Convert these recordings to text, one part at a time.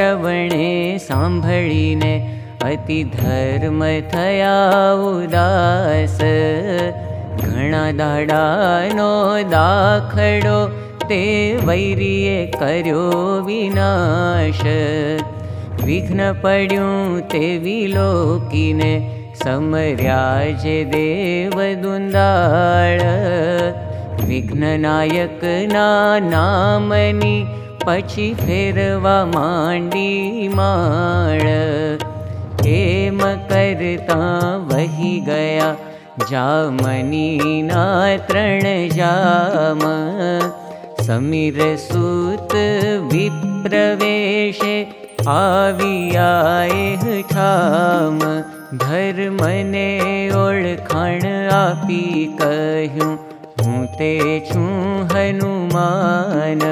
श्रवणे साम्भळीने अति धर्म थया उदास। घणा दाडानो दाखडो ते वैरिये कर्यो विनाश। विघ्न पड्यूं ते विलोकीने समर्याज देव दुन्दाळ विघ्ननायक ना પછી ફેરવા માંડી માળ એમ કરતા पशि फेरवाडी माण हे महि गया मनी जाम समीर ધર્મને ઓળખાણ આપી કહ્યું હું તે છું હનુમાન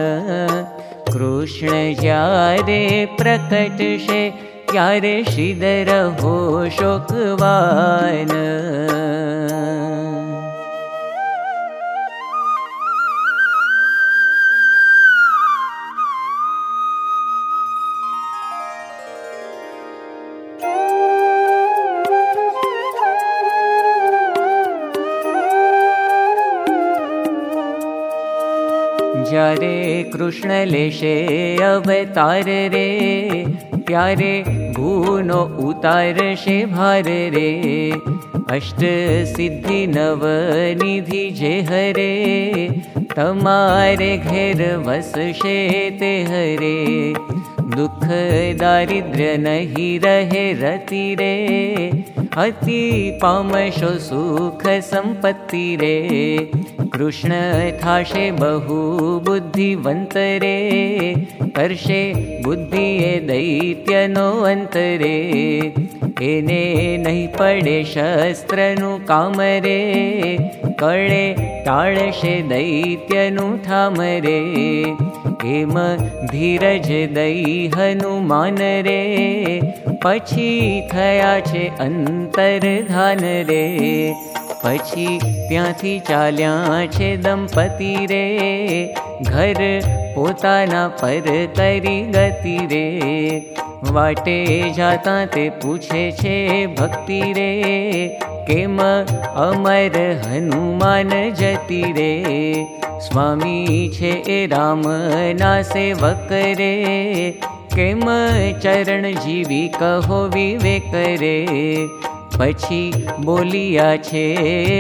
कृष्ण कार प्रकटे कार शीदरभो शोकवान। कृष्ण लेशे अवतार रे। प्यारे गुनो उतारशे भार रे। अष्ट सिद्धि नव निधि जे हरे। तमारे घेर वसशे ते हरे। दुख दारिद्र्य नहि रहे रति रे। ख संपत्ति रे कृष्णे बहु बुद्धिवन्तरे कर्षे बुद्धि दैत्यनो अन्तरे एने नहि पडे शस्त्रनु कामरे। कळे टाळश दैत्यनु थामरे ટાળશે દૈત્યનું ઠામ રે એમ ધીરજ દઈ હનુમાન રે પછી થયા છે અંતરધાન રે પછી ત્યાંથી ચાલ્યા છે દંપતિ રે ઘર પોતાના પર કરી ગતિ રે વાટે જાતા તે પૂછે છે ભક્તિ રે કેમ અમર હનુમાન જતી રે સ્વામી છે એ રામના સેવક રે કેમ ચરણ જીવી કહો વિવેક રે પછી બોલિયા છે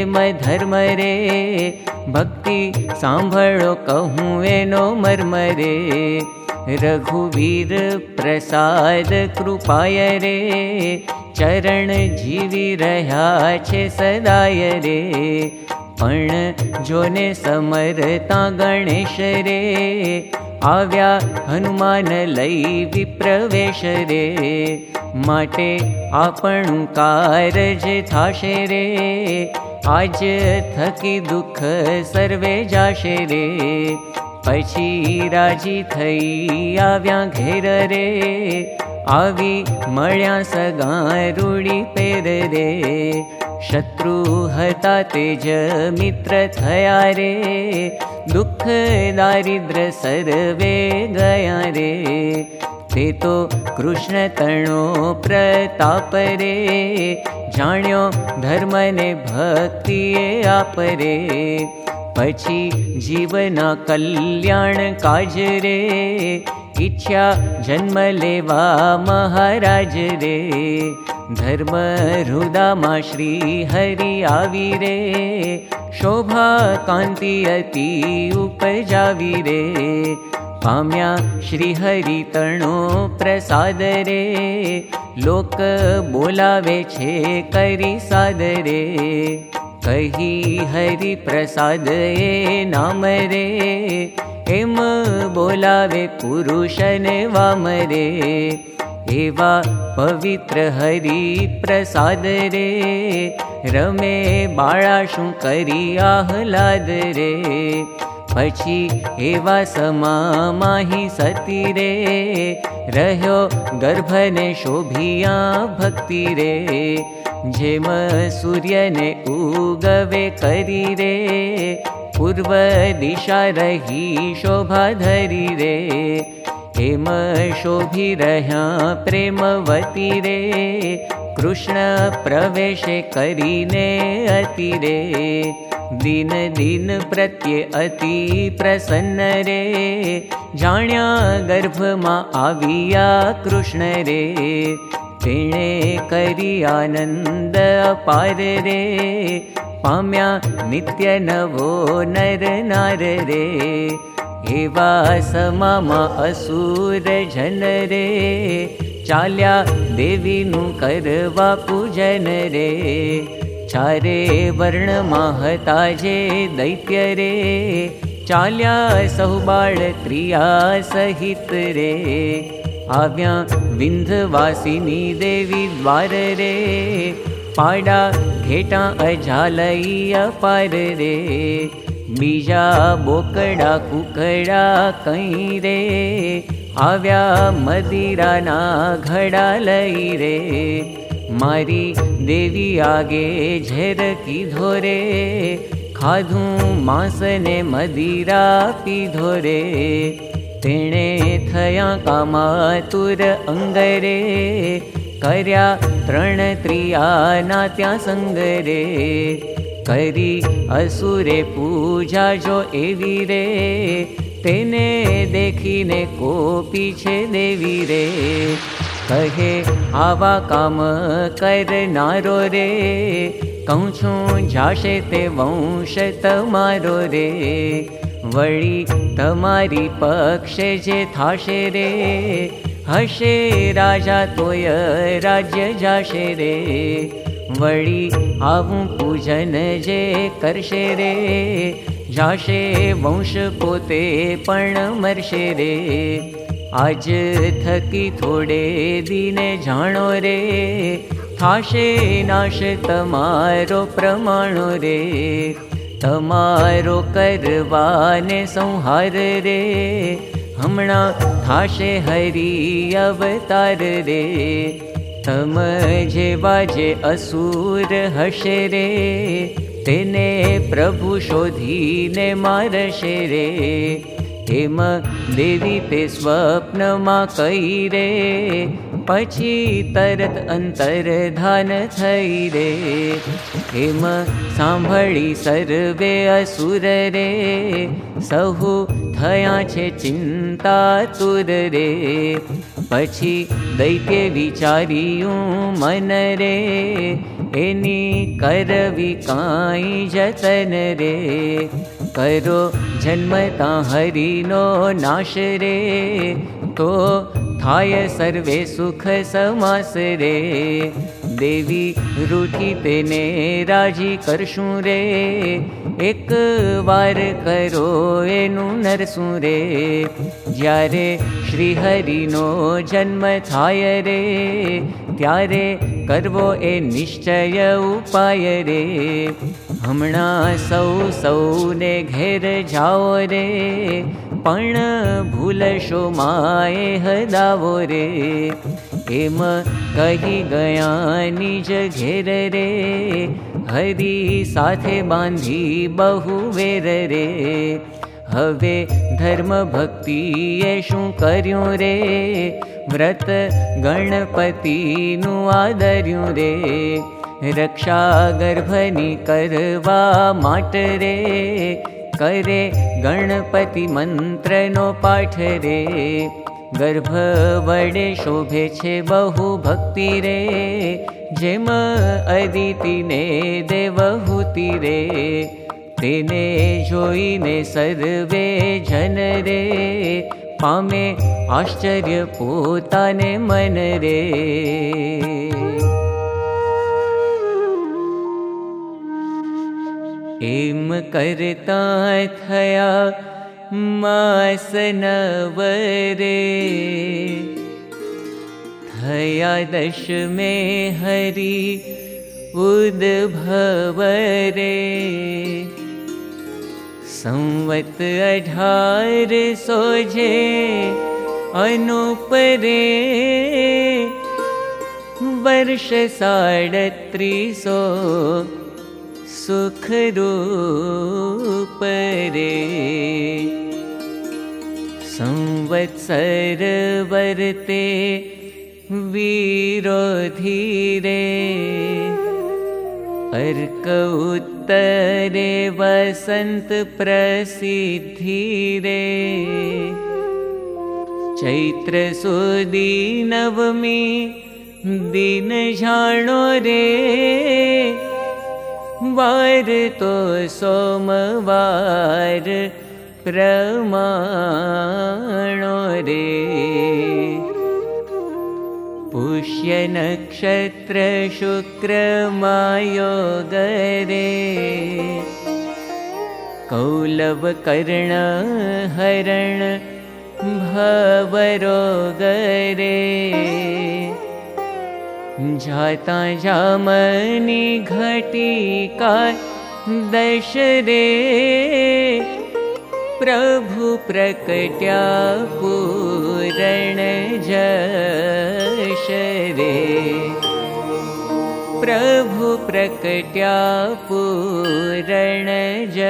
મ ધર્મ રે ભક્તિ સાંભળો કહું એનો મર્મ રે રઘુવીર પ્રસાદ કૃપાય રે ચરણ જીવી રહ્યા છે સદાય રે પણ જોને સમરતા ગણેશ રે આવ્યા હનુમાન લઈ વિપ્રવેશ રે માટે આપણું કારજ થાશે રે આજ થકી દુઃખ સર્વે જાશે રે પછી રાજી થઈ આવ્યા ઘેર રે આવી મળ્યા સગા રૂડી પેર રે શત્રુ હતા તેજ મિત્ર થયા રે દુઃખ દારિદ્ર સર્વે ગયા રે તે તો કૃષ્ણ તણો પ્રતાપ રે જાણ્યો ધર્મને ભક્તિએ આપ રે પછી જીવના કલ્યાણ કાજ રે ઈચ્છા જન્મ લેવા મહારાજ રે ધર્મ હૃદામાં શ્રી હરિ આવી રે શોભા કાંતિ અતિ ઉપજાવી રે પામ્યા શ્રી હરિ તણો પ્રસાદ રે લોક બોલાવે છે કરી સાદ રે કહી હરિ પ્રસાદ એ નામ રે એમ બોલાવે પુરુષને વામ રે એવા પવિત્ર હરિ પ્રસાદ રે રમે બાળા શું કરી આહલાદ રે પછી એવા સમામાહી સતી રે રહ્યો ગર્ભને શોભિયા ભક્તિ રે જેમ સૂર્યને ઉગવે કરી રે પૂર્વ દિશા રહી શોભા ધરી રે હેમ શોભી રહ્યા પ્રેમવતી રે કૃષ્ણ रे કરીને અતિ રે દિન દિન પ્રત્યે અતિ પ્રસન્ન રે જાણ્યા ગર્ભમાં આવ્યા કૃષ્ણ રે तेणे करी आनन्द अपार रे। पाम्या नित्य नवो नर नार रे। एवा समामा असुर जन रे। चाल्या देवी नु करवा पूजन रे। चारे वर्ण महता जे दैत्य रे। चाल्या सहुबाळ क्रिया सहित रे रे। पाडा घेटा अजालई अपार रे। बीजा बोकड़ा कुकड़ा कई रे। आव्या मदिरा ना घड़ा लई रे। मारी देवी आगे झेर की धोरे। खाधू मांस ने मदिरा पी धोरे तेणे थया कामातुर अंगरे कर्या त्रण त्रिया नात्या संगरे। करी असुरे पूजा जो एवी रे तेने देखीने को पीछे देवी रे कहे आवा काम कर नारो रे कहूँ छू जाशे ते वंश तमारो रे वळी तमारी पक्षे जे थाशे रे हशे राजा तोय राज्य जाशे रे वळी आवु पूजन जे करशे रे जाशे वंश पोते पण मरशे रे आज थकी थोडे दिने जाणो रे थाशे नाश तमारो प्रमाणो रे तमारो करवाने संहार रे हमणा थाशे हरी अवतार रे तम जे बाजे असुर हशे रे तेने प्रभु शोधीने मारशे रे हेम देवी ते स्वप्न मा कई रे पछी तरत अंतर धान थई रे हेम सांभळी सर्वे असुर रे सहु थया छे चिंता तुर रे पछी दैत्य विचारियूं मन रे एनी करवी काई जतन रे करो जन्मता हरिनो तो थाय सर्वे सुख समास देवी करशु रे। एक वार करो एनु नरसु रे। ज्यारे श्री हरि नो जन्म थाय रे। त्यारे करवो ए निश्चय उपाय रे। हमणा सौ सौ ने घेर पण हदावो रे एम कही गया निज घेर रे। हरी साथे बांधी बहु वेर रे। हवे धर्म भक्ति ये शू कर्यु रे। व्रत गणपति नु आदर्यु रे। रक्षा गर्भनी करवा माट रे करे गणपति मंत्र नो पाठ रे। गर्भ वडे शोभे छे बहु भक्ति रे। जेम अदिति ने देवहूति रे। तेने जोईने सर्वे जन रे। पामे आश्चर्य पोताने मन रे। एम करता थया मास नवरे। थया दश में हरि उद्भव रे संवत अठार सोझे अनुपरे। वर्ष साडत्रीसो सुखरूप रे संवत्सर वर्ते वीरो धीरे अर्क उत्तरे वसन्त प्रसिद्धि रे चैत्र सुदी नवमी दिन रे वार तो सोमवार प्रमाणो रे। पुष्यनक्षत्र शुक्रमायोगरे कौलवकर्ण हरण भवरोगरे जाता जामनि घटिका दशरे प्रभु प्रकट्या पूरण जशरे प्रभु प्रकट्या पूरण जशरे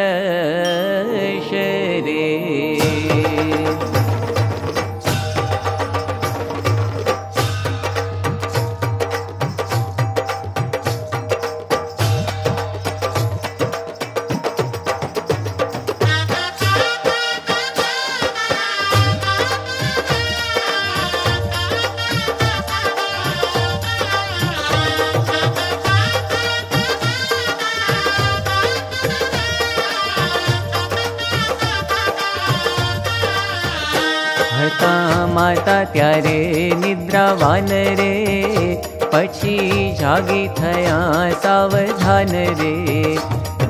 माता त्यारे निद्रावान रे। पछी जागी थया सावधान रे।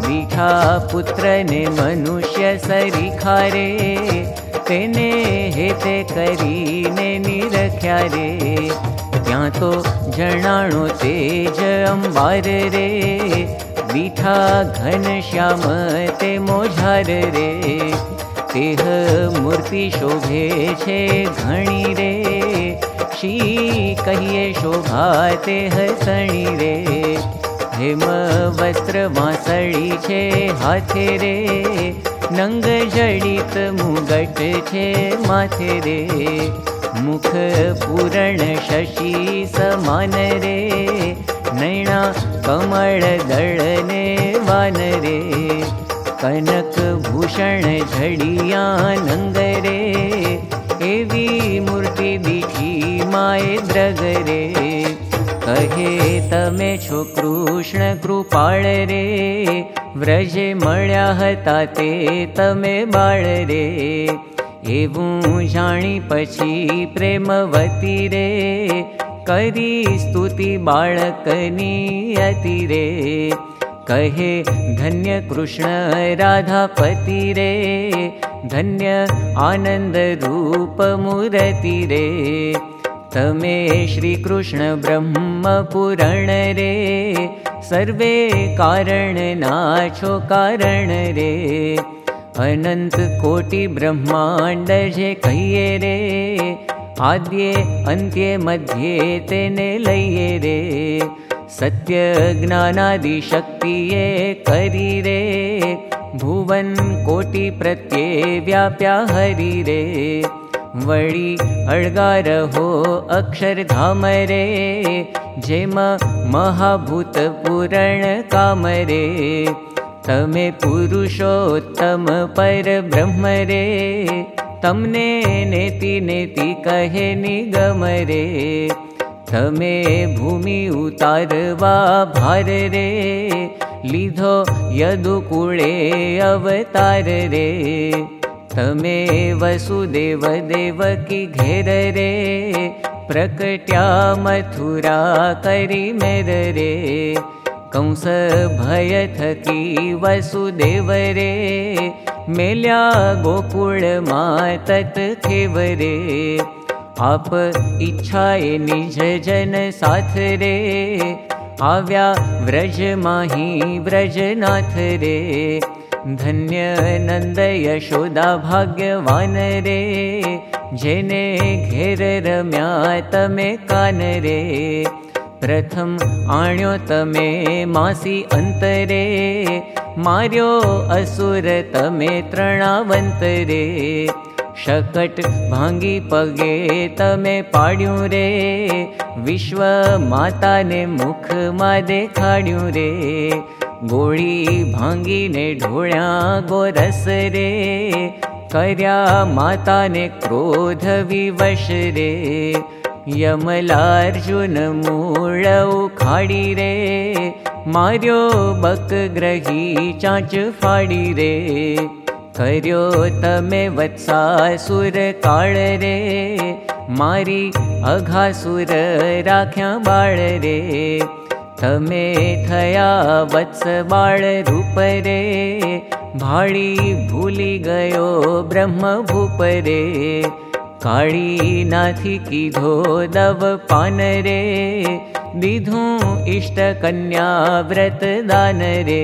मीठा पुत्र ने मनुष्य सरीखा रे। तेने हेते करीने निरख्या रे। त्या तो जणाणो तेज अंबार रे। मीठा घन श्याम ते तेह मूर्ति शोभे घणी रे। शोभा तेह सणी रे। हेम वस्त्र वासड़ी छे हाथे रे। नंग जड़ित मुगट छे माथे रे। मुख पूरण शशि समान रे। नैणा कमल दल ने वान रे कनक भूषण झड़िया नंगरे एवी मूर्ति माए द्रगरे कहे तमे छो कृष्ण कृपाल रे व्रजे मळ्या हता ते तमे बाळ रे। एवं पछी प्रेमवती रे करी स्तुति बाळकनी अति रे कहे धन्य कृष्ण राधापति रे धन्य आनंद रूप मूर्ति रे तमे श्री कृष्ण ब्रह्म पुराण रे सर्वे कारण नाछो कारण रे अनंत कोटि ब्रह्मांड जे कहिए रे आद्ये अन्त्ये मध्ये तेने लइए रे सत्य ज्ञानादिशक्तिये करी रे भुवन कोटि प्रत्ये व्याप्या हरि रे वळी अळगार हो अक्षरधाम रे जेम महाभूत पूरण काम रे तमे पुरुषोत्तम पर ब्रह्म नेति नेति कहे निगम तमे भूमि उतारवा भार रे। लीधो यदुकुळे अवतार रे। तमे वसुदेव देवकी घेर प्रकट्या मथुरा करी मेर रे। कंस भय थकी वसुदेव रे। मेल्या गोकुळ मातत खेव रे आप इच्छाए निज जन साथ रे। आव्या व्रज माही व्रजनाथ रे। धन्य नंद यशोदा भाग्यवान रे। जेने घेर रम्या तमे कान रे। प्रथम आण्यो तमे मासी अंतरे। मार्यो असुर तमे तृणावंत रे शकट भांगी पगे रे। विश्व माता रे। गोळी कर्या माता ने क्रोध विवश रे। यमलार्जुन मूळ उखाडी रे। मार्यो बक ग्रही चाच फाडी रे કર્યો તમે વત્સાસુર કાળ રે મારી અઘાસુર રાખ્યા બાળ રે તમે થયા વત્સ બાળ રૂપ રે ભાળી ભૂલી ગયો બ્રહ્મ ભૂપ રે કાળી નાથી કીધો દવ પાન રે દીધું ઇષ્ટ કન્યા વ્રત દાન રે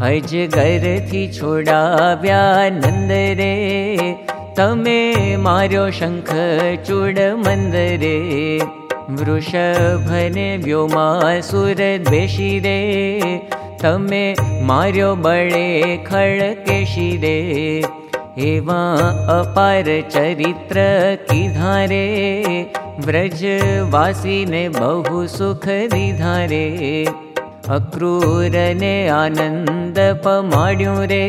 किंकर तमे अनंग रे अजगर थी छोड़ा नंद रे। तमे मार्यो शंख चूड़ मंद रे वृषभने व्योमासुर द्वेषी रे। तमे मार्यो बड़े खड़ केशी रे। एवा अपार चरित्र की धारे। व्रजवासी ने बहु सुख दिधारे अक्रूरने आनन्द पमाड्यू रे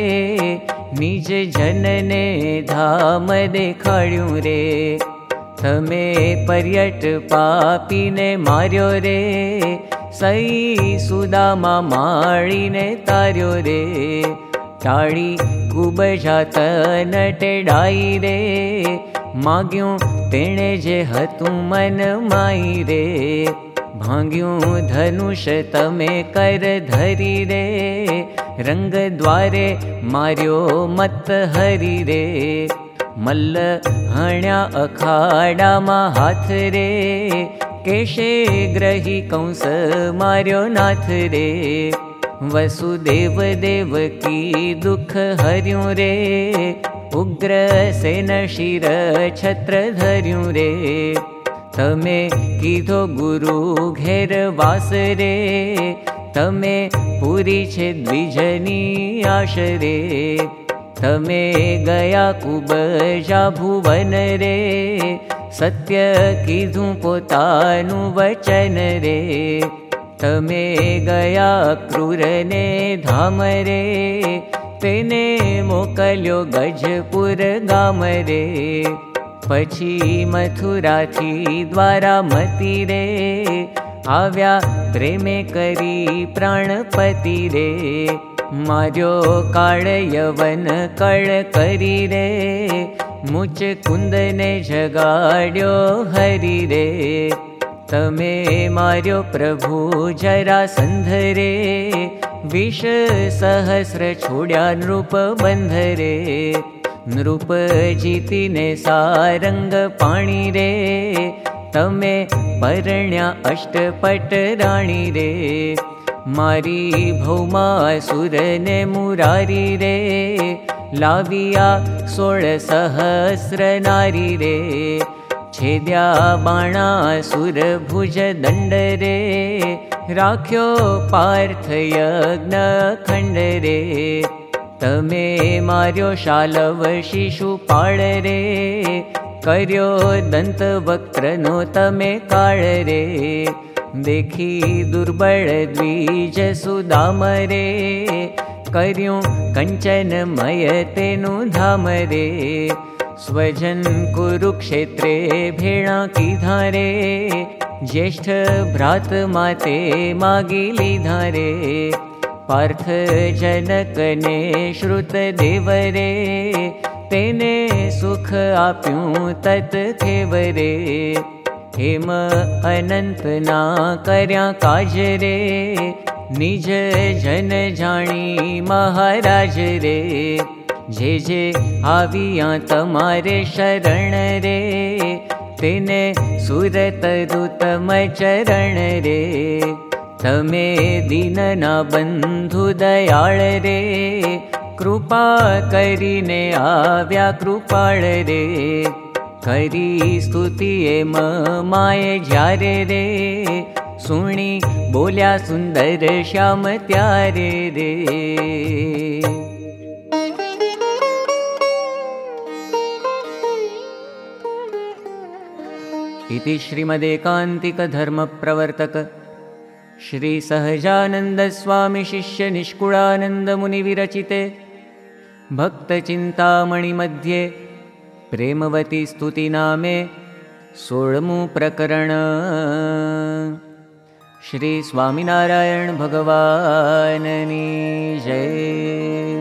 निज जनने धाम देखाड्यू रे तमे पर्यट पापीने मार्यो रे सई सुदामा माळीने तार्यो रे टाळी कुबजात नटेडाई रे माग्यूं तेणे जे हतुं मन माई रे भांग्यूं धनुष तमे कर धरी रे। रंग द्वारे मार्यो मत हरी रे। मल्ल हण्या अखाडा मा हाथ रे। केशे ग्रही कंस मार्यो नाथ रे। वसुदेव देव की दुख हर्यूं रे। उग्र सेन शिर छत्र धर्यूं रे तमे कीधो गुरु घेर वास रे तमे पूरी छे द्विजनी आश रे तमे गया कुबजा भुवन रे सत्य कीधु पोतानु वचन रे तमे गया क्रूर ने धाम रे तेने मोकल्यो गजपुर गाम रे पछी मथुरा थी द्वारा मती रे। आव्या प्रेमे करी प्राणपति रे। मार्यो काळ यवन कळ करी रे। मुच कुंद ने जगाड्यो हरी रे। तमे मार्यो प्रभु जरा संधरे नृप बंधरे नृप जीतिने सारंग पाणी रे। तमे परण्या अष्टपट राणी रे। मारी भौमा सुरने मुरारी रे। लाविया सोळ सहस्र नारी रे। छेद्या बाणा सुर भुज दंड रे तमे मार्यो शालव शिशु रे कर्यो दंत वक्त्रनो तमे काळ रे देखी दुर्बल द्विज सुदाम रे कर्यो कंचन मय तेनु धाम रे स्वजन कुरुक्षेत्रे भेणा की धारे ज्येष्ठ भ्रात माते मागिली धारे पार्थ जनकने श्रुत देवरे तेने सुख आप्यूं तत् ना कर्या काज रे निज जन जाणी महाराज रे। जे जे आविया तमारे शरण रे तेने सुरत दूतम चरण रे तमे दीनना बंधु दयाळ रे। कृपा करीने आव्या कृपाळ रे। करी स्तुति माये जारे रे। सुणी बोल्या सुंदर श्याम त्यारे रे। इति श्रीमदेकान्तिकधर्मप्रवर्तक श्रीसहजानन्दस्वामिशिष्यनिष्कुळानन्दमुनिविरचिते भक्तचिन्तामणिमध्ये प्रेमवती स्तुतिनामे सोळमु प्रकरण श्री स्वामिनारायण भगवाननी जय